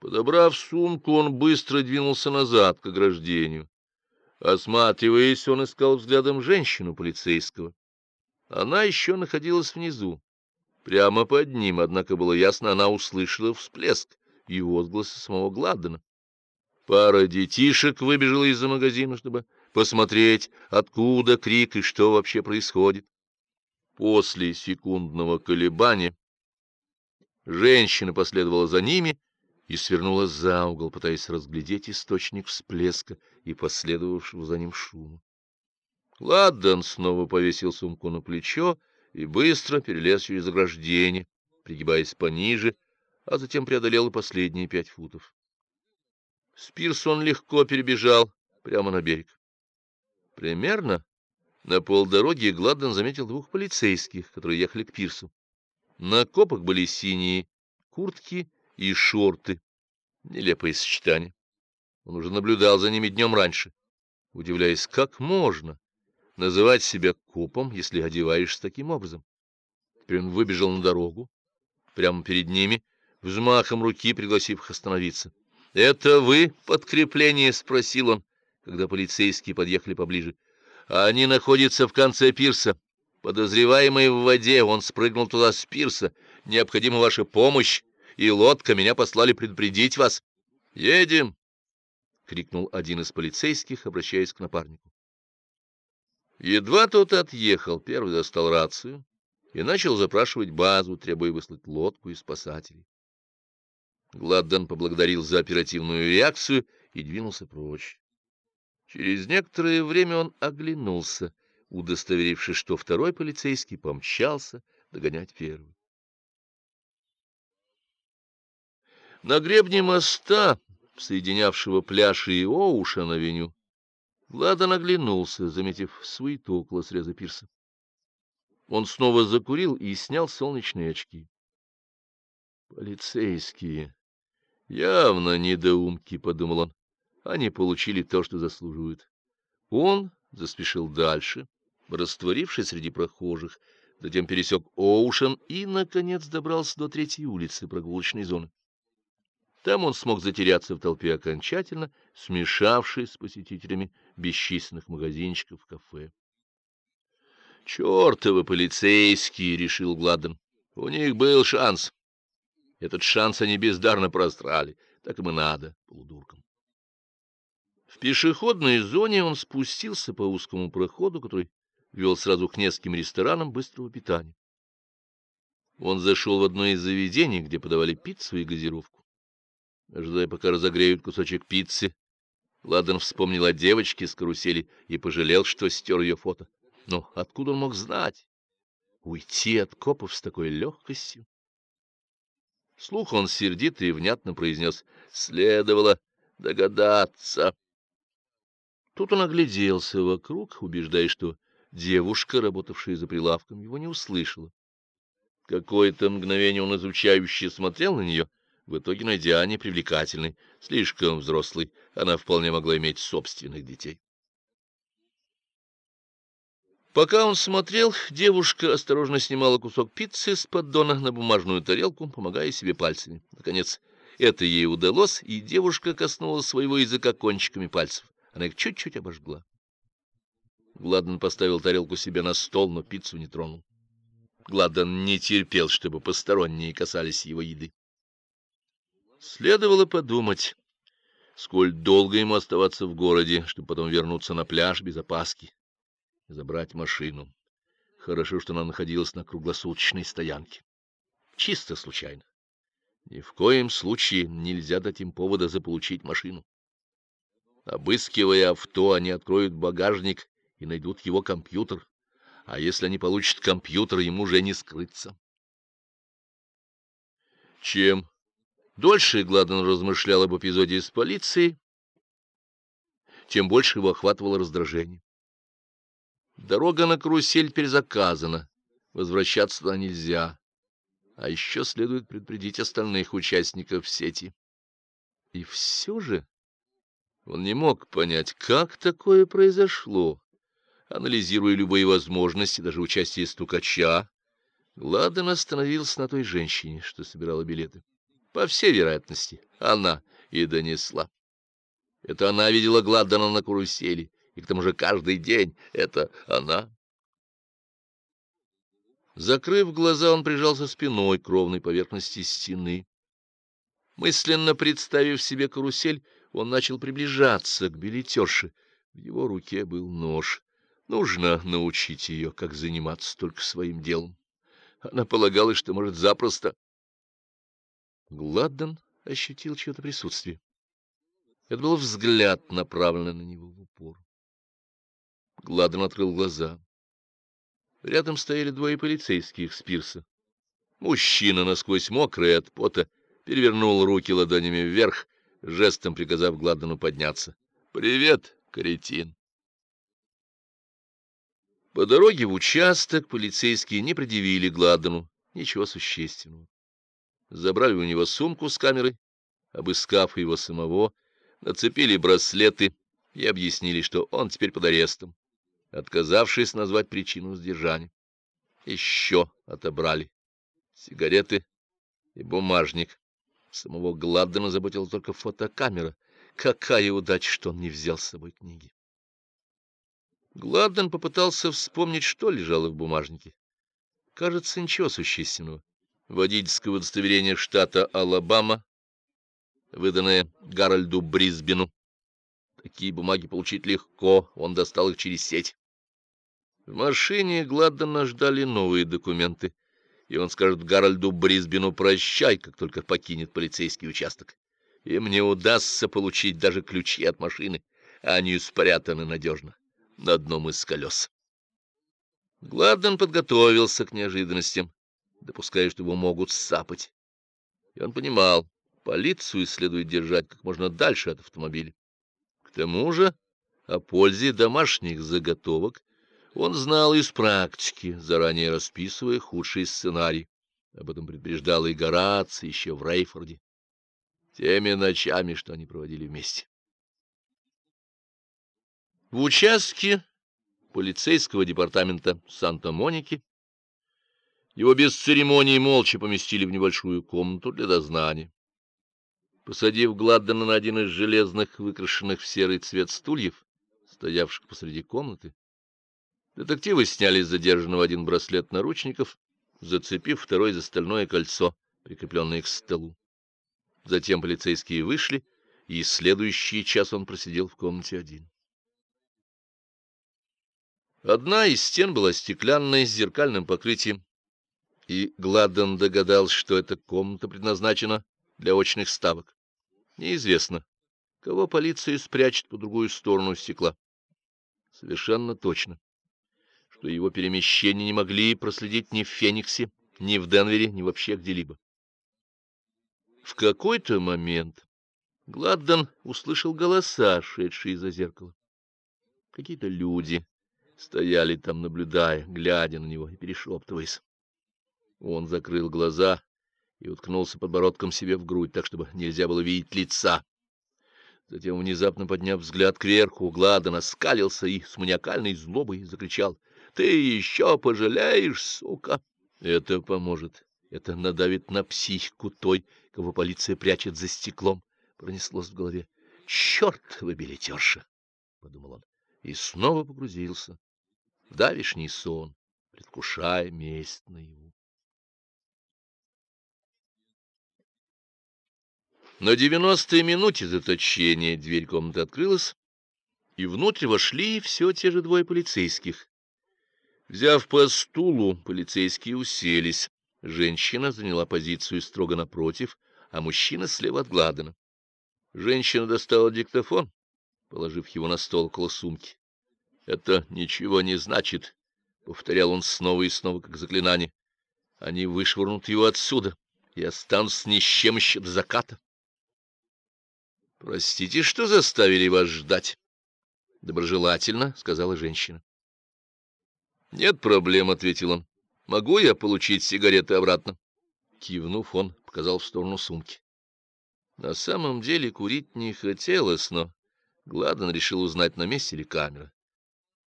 Подобрав сумку, он быстро двинулся назад к ограждению. Осматриваясь, он искал взглядом женщину полицейского. Она еще находилась внизу. Прямо под ним, однако было ясно, она услышала всплеск и возгласы самого Гладдена. Пара детишек выбежала из-за магазина, чтобы посмотреть, откуда крик и что вообще происходит. После секундного колебания женщина последовала за ними и свернула за угол, пытаясь разглядеть источник всплеска и последовавшего за ним шума. Ладдан снова повесил сумку на плечо и быстро перелез через ограждение, пригибаясь пониже, а затем преодолел и последние пять футов. Спирс он легко перебежал прямо на берег. Примерно на полдороги Гладден заметил двух полицейских, которые ехали к пирсу. На копах были синие куртки и шорты. Нелепое сочетание. Он уже наблюдал за ними днем раньше, удивляясь, как можно называть себя копом, если одеваешься таким образом. Теперь он выбежал на дорогу, прямо перед ними, взмахом руки пригласив их остановиться. — Это вы подкрепление? — спросил он, когда полицейские подъехали поближе. — Они находятся в конце пирса. Подозреваемый в воде, он спрыгнул туда с пирса. Необходима ваша помощь, и лодка меня послали предупредить вас. — Едем! — крикнул один из полицейских, обращаясь к напарнику. Едва тот отъехал, первый достал рацию и начал запрашивать базу, требуя выслать лодку и спасателей. Гладден поблагодарил за оперативную реакцию и двинулся прочь. Через некоторое время он оглянулся, удостоверившись, что второй полицейский помчался догонять первый. На гребне моста, соединявшего пляж и Оушен-авеню, Владан оглянулся, заметив суету около среза пирса. Он снова закурил и снял солнечные очки. Полицейские. Явно недоумки, — подумал он. Они получили то, что заслуживают. Он заспешил дальше, растворившись среди прохожих, затем пересек Оушен и, наконец, добрался до третьей улицы прогулочной зоны. Там он смог затеряться в толпе окончательно, смешавшись с посетителями бесчисленных магазинчиков, кафе. «Чёртовы полицейские!» — решил Гладден. «У них был шанс. Этот шанс они бездарно просрали. Так им и надо, полудуркам». В пешеходной зоне он спустился по узкому проходу, который вел сразу к нескольким ресторанам быстрого питания. Он зашел в одно из заведений, где подавали пиццу и газировку. Ожидая, пока разогреют кусочек пиццы, Ладан вспомнил о девочке с карусели и пожалел, что стер ее фото. Но откуда он мог знать? Уйти от копов с такой легкостью? Слух он сердито и внятно произнес. Следовало догадаться. Тут он огляделся вокруг, убеждаясь, что девушка, работавшая за прилавком, его не услышала. Какое-то мгновение он изучающе смотрел на нее — в итоге найдя непривлекательной, слишком взрослой, она вполне могла иметь собственных детей. Пока он смотрел, девушка осторожно снимала кусок пиццы с поддона на бумажную тарелку, помогая себе пальцами. Наконец, это ей удалось, и девушка коснулась своего языка кончиками пальцев. Она их чуть-чуть обожгла. Гладден поставил тарелку себе на стол, но пиццу не тронул. Гладден не терпел, чтобы посторонние касались его еды. Следовало подумать, сколь долго ему оставаться в городе, чтобы потом вернуться на пляж без опаски забрать машину. Хорошо, что она находилась на круглосуточной стоянке. Чисто случайно. Ни в коем случае нельзя дать им повода заполучить машину. Обыскивая авто, они откроют багажник и найдут его компьютер. А если они получат компьютер, ему уже не скрыться. Чем Дольше Гладен размышлял об эпизоде с полицией, тем больше его охватывало раздражение. Дорога на карусель перезаказана, возвращаться туда нельзя. А еще следует предупредить остальных участников сети. И все же он не мог понять, как такое произошло. Анализируя любые возможности, даже участие стукача, Гладен остановился на той женщине, что собирала билеты. По всей вероятности, она и донесла. Это она видела Гладдена на карусели, и к тому же каждый день это она. Закрыв глаза, он прижался спиной к ровной поверхности стены. Мысленно представив себе карусель, он начал приближаться к билетерше. В его руке был нож. Нужно научить ее, как заниматься только своим делом. Она полагала, что может запросто. Гладден ощутил чье-то присутствие. Это был взгляд, направленный на него в упор. Гладден открыл глаза. Рядом стояли двое полицейских с пирса. Мужчина, насквозь мокрый от пота, перевернул руки ладонями вверх, жестом приказав Гладдену подняться. «Привет, кретин!» По дороге в участок полицейские не предъявили Гладдену ничего существенного. Забрали у него сумку с камерой, обыскав его самого, нацепили браслеты и объяснили, что он теперь под арестом отказавшись назвать причину сдержания. Еще отобрали сигареты и бумажник. Самого Гладдена заботила только фотокамера. Какая удача, что он не взял с собой книги. Гладден попытался вспомнить, что лежало в бумажнике. Кажется, ничего существенного. Водительское удостоверение штата Алабама, выданное Гарольду Брисбену. Такие бумаги получить легко, он достал их через сеть. В машине Гладдена ждали новые документы, и он скажет Гарольду Брисбену «прощай», как только покинет полицейский участок. Им не удастся получить даже ключи от машины, а они спрятаны надежно на одном из колес. Гладден подготовился к неожиданностям, допуская, что его могут сапать. И он понимал, полицию следует держать как можно дальше от автомобиля. К тому же о пользе домашних заготовок он знал из практики, заранее расписывая худший сценарий. Об этом предупреждал и Гораций еще в Рейфорде. Теми ночами, что они проводили вместе. В участке полицейского департамента Санта-Моники его без церемонии молча поместили в небольшую комнату для дознания. Посадив Гладдена на один из железных, выкрашенных в серый цвет стульев, стоявших посреди комнаты, Детективы сняли с задержанного один браслет наручников, зацепив второй за стальное кольцо, прикрепленное к столу. Затем полицейские вышли, и следующий час он просидел в комнате один. Одна из стен была стеклянной с зеркальным покрытием, и Гладден догадался, что эта комната предназначена для очных ставок. Неизвестно, кого полиция спрячет по другую сторону стекла. Совершенно точно что его перемещения не могли проследить ни в Фениксе, ни в Денвере, ни вообще где-либо. В какой-то момент Гладден услышал голоса, шедшие из-за зеркала. Какие-то люди стояли там, наблюдая, глядя на него и перешептываясь. Он закрыл глаза и уткнулся подбородком себе в грудь, так, чтобы нельзя было видеть лица. Затем, внезапно подняв взгляд кверху, Гладден оскалился и с маниакальной злобой закричал — ты еще пожалеешь, сука. Это поможет. Это надавит на психику той, кого полиция прячет за стеклом. Пронеслось в голове. Черт вы, билетерша! — подумал он. И снова погрузился в давишний сон, предвкушая месть наяву. На девяностой минуте заточения дверь комнаты открылась, и внутрь вошли все те же двое полицейских, Взяв по стулу, полицейские уселись. Женщина заняла позицию строго напротив, а мужчина слева от Гладена. Женщина достала диктофон, положив его на стол около сумки. — Это ничего не значит, — повторял он снова и снова, как заклинание. — Они вышвырнут его отсюда и останутся ни с чем еще до заката. — Простите, что заставили вас ждать, — доброжелательно сказала женщина. — Нет проблем, — ответил он. — Могу я получить сигареты обратно? Кивнув, он показал в сторону сумки. На самом деле курить не хотелось, но Гладен решил узнать, на месте ли камера.